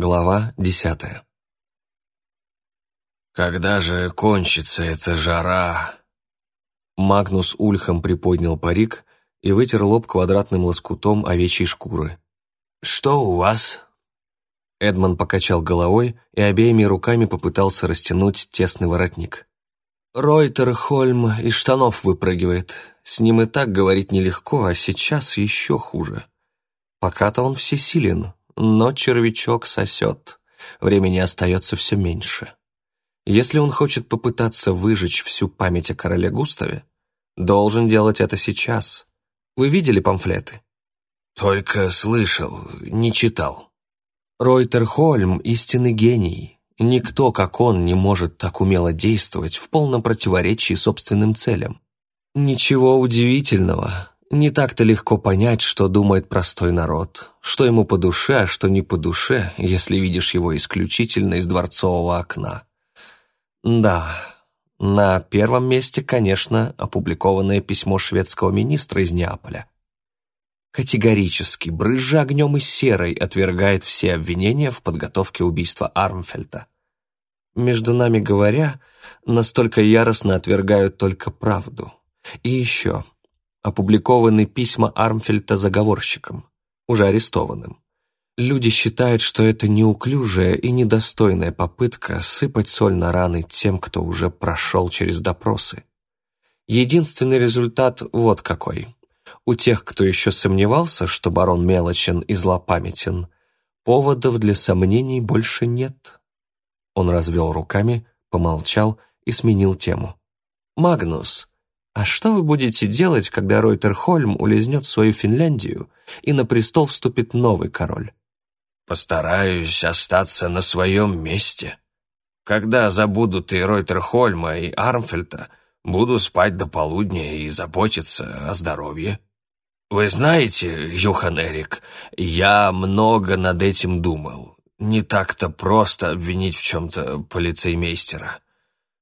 Глава десятая. «Когда же кончится эта жара?» Магнус Ульхам приподнял парик и вытер лоб квадратным лоскутом овечьей шкуры. «Что у вас?» Эдман покачал головой и обеими руками попытался растянуть тесный воротник. «Ройтер Хольм из штанов выпрыгивает. С ним и так говорить нелегко, а сейчас еще хуже. Пока-то он всесилен, но червячок сосет. Времени остается все меньше. Если он хочет попытаться выжечь всю память о короле Густаве, должен делать это сейчас. Вы видели памфлеты? Только слышал, не читал. Ройтер Хольм — истинный гений. Никто, как он, не может так умело действовать в полном противоречии собственным целям. Ничего удивительного. Не так-то легко понять, что думает простой народ, что ему по душе, а что не по душе, если видишь его исключительно из дворцового окна. Да, на первом месте, конечно, опубликованное письмо шведского министра из Неаполя. Категорически, брызжа огнем и серой, отвергает все обвинения в подготовке убийства Армфельда. Между нами говоря, настолько яростно отвергают только правду. И еще – опубликованы письма Армфельта заговорщикам, уже арестованным. Люди считают, что это неуклюжая и недостойная попытка сыпать соль на раны тем, кто уже прошел через допросы. Единственный результат вот какой. У тех, кто еще сомневался, что барон мелочен и злопамятен, поводов для сомнений больше нет. Он развел руками, помолчал и сменил тему. «Магнус, а что вы будете делать, когда Ройтер Хольм улизнет в свою Финляндию и на престол вступит новый король? Постараюсь остаться на своем месте. Когда забудут и Ройтер Хольма, и Армфельта, буду спать до полудня и заботиться о здоровье. Вы знаете, Юхан Эрик, я много над этим думал. Не так-то просто обвинить в чем-то полицеймейстера.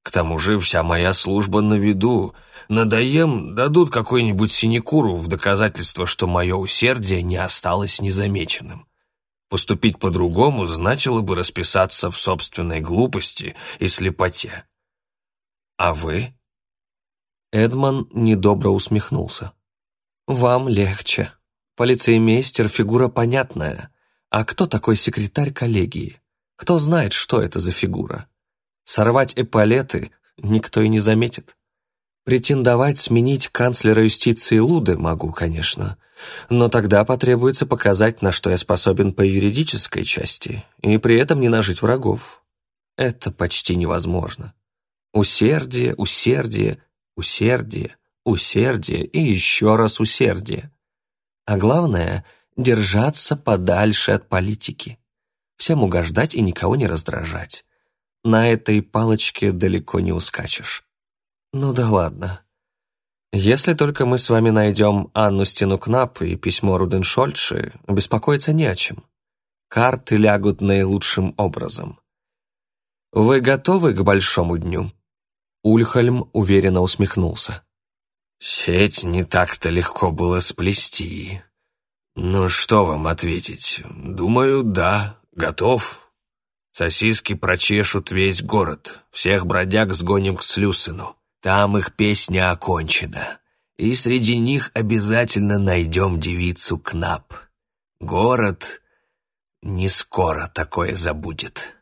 К тому же вся моя служба на виду. Надоем, дадут какой-нибудь синекуру в доказательство, что мое усердие не осталось незамеченным. Поступить по-другому значило бы расписаться в собственной глупости и слепоте. А вы? Эдман недобро усмехнулся. «Вам легче. Полицеймейстер — фигура понятная. А кто такой секретарь коллегии? Кто знает, что это за фигура?» Сорвать эполеты никто и не заметит. Претендовать сменить канцлера юстиции Луды могу, конечно, но тогда потребуется показать, на что я способен по юридической части, и при этом не нажить врагов. Это почти невозможно. Усердие, усердие, усердие, усердие и еще раз усердие. А главное — держаться подальше от политики. Всем угождать и никого не раздражать на этой палочке далеко не ускачешь. Ну да ладно. Если только мы с вами найдем Анну Стенукнап и письмо Руденшольдши, беспокоиться не о чем. Карты лягут наилучшим образом. Вы готовы к большому дню? Ульхальм уверенно усмехнулся. Сеть не так-то легко было сплести. Ну что вам ответить? Думаю, да, готов. Сосиски прочешут весь город, всех бродяг сгоним к Слюсыну. Там их песня окончена. И среди них обязательно найдем девицу Кнап. Город не скоро такое забудет.